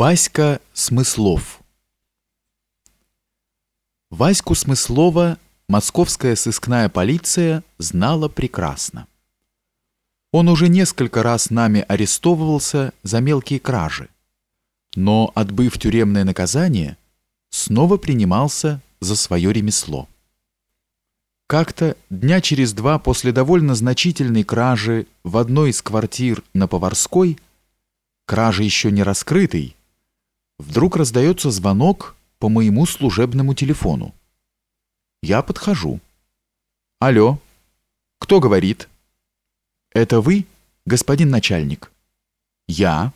Васька Смыслов Ваську Смыслова московская сыскная полиция знала прекрасно. Он уже несколько раз нами арестовывался за мелкие кражи, но, отбыв тюремное наказание, снова принимался за свое ремесло. Как-то дня через два после довольно значительной кражи в одной из квартир на Поварской, кражи еще не раскрытой, Вдруг раздается звонок по моему служебному телефону. Я подхожу. Алло, кто говорит? Это вы, господин начальник? Я.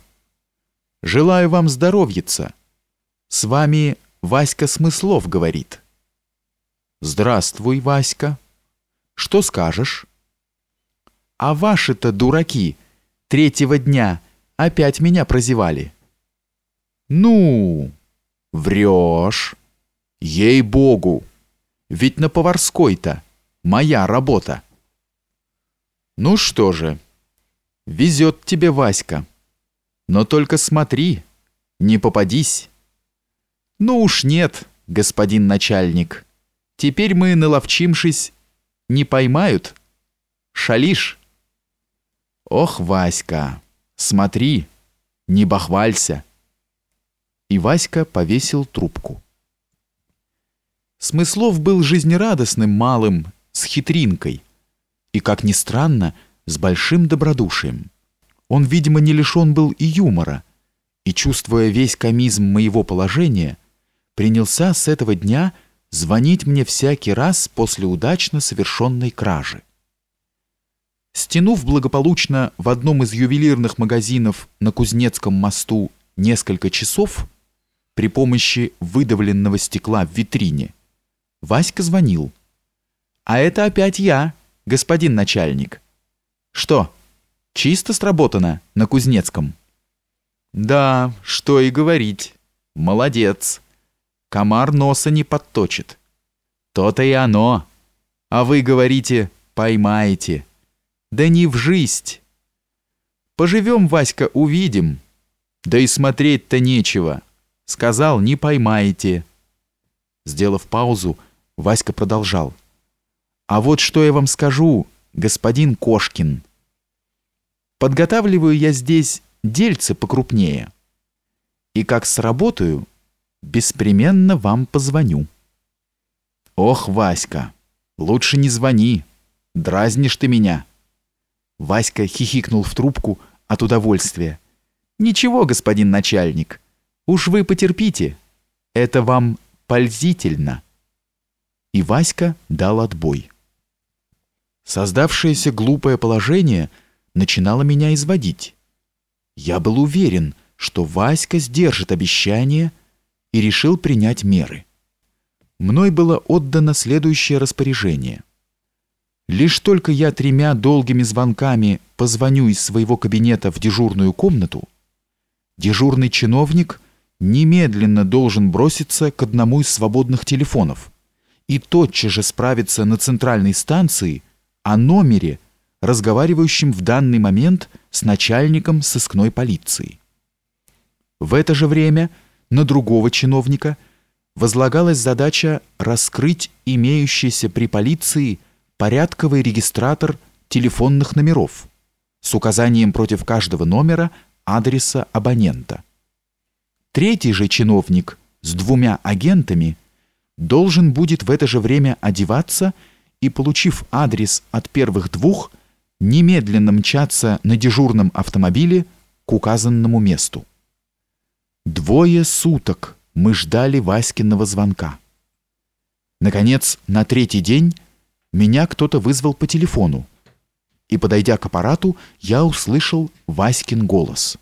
Желаю вам здоровьица. С вами Васька Смыслов говорит. Здравствуй, Васька. Что скажешь? А ваши-то дураки третьего дня опять меня прозевали. «Ну, врешь. Ей-богу! Ведь на поварской-то моя работа!» «Ну что же, везет тебе Васька. Но только смотри, не попадись». «Ну уж нет, господин начальник. Теперь мы, наловчимшись, не поймают. Шалишь?» «Ох, Васька, смотри, не бахвалься» и Васька повесил трубку. Смыслов был жизнерадостным малым, с хитринкой, и, как ни странно, с большим добродушием. Он, видимо, не лишен был и юмора, и, чувствуя весь комизм моего положения, принялся с этого дня звонить мне всякий раз после удачно совершенной кражи. Стянув благополучно в одном из ювелирных магазинов на Кузнецком мосту несколько часов, при помощи выдавленного стекла в витрине. Васька звонил. «А это опять я, господин начальник». «Что, чисто сработано на Кузнецком?» «Да, что и говорить. Молодец. Комар носа не подточит». «То-то и оно. А вы говорите, поймаете». «Да не в жизнь». «Поживем, Васька, увидим». «Да и смотреть-то нечего». Сказал, не поймаете. Сделав паузу, Васька продолжал. А вот что я вам скажу, господин Кошкин. Подготавливаю я здесь дельце покрупнее. И как сработаю, беспременно вам позвоню. Ох, Васька, лучше не звони, дразнишь ты меня. Васька хихикнул в трубку от удовольствия. Ничего, господин начальник, Уж вы потерпите, это вам пользительно. И Васька дал отбой. Создавшееся глупое положение начинало меня изводить. Я был уверен, что Васька сдержит обещание и решил принять меры. Мной было отдано следующее распоряжение. Лишь только я тремя долгими звонками позвоню из своего кабинета в дежурную комнату, дежурный чиновник немедленно должен броситься к одному из свободных телефонов и тотчас же справиться на центральной станции о номере, разговаривающем в данный момент с начальником сыскной полиции. В это же время на другого чиновника возлагалась задача раскрыть имеющийся при полиции порядковый регистратор телефонных номеров с указанием против каждого номера адреса абонента. Третий же чиновник с двумя агентами должен будет в это же время одеваться и, получив адрес от первых двух, немедленно мчаться на дежурном автомобиле к указанному месту. Двое суток мы ждали Васькиного звонка. Наконец, на третий день меня кто-то вызвал по телефону, и, подойдя к аппарату, я услышал Васькин голос.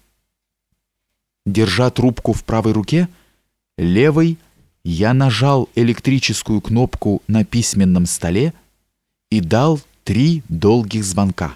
Держа трубку в правой руке, левой я нажал электрическую кнопку на письменном столе и дал три долгих звонка.